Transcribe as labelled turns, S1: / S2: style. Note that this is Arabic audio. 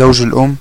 S1: زوج الأم؟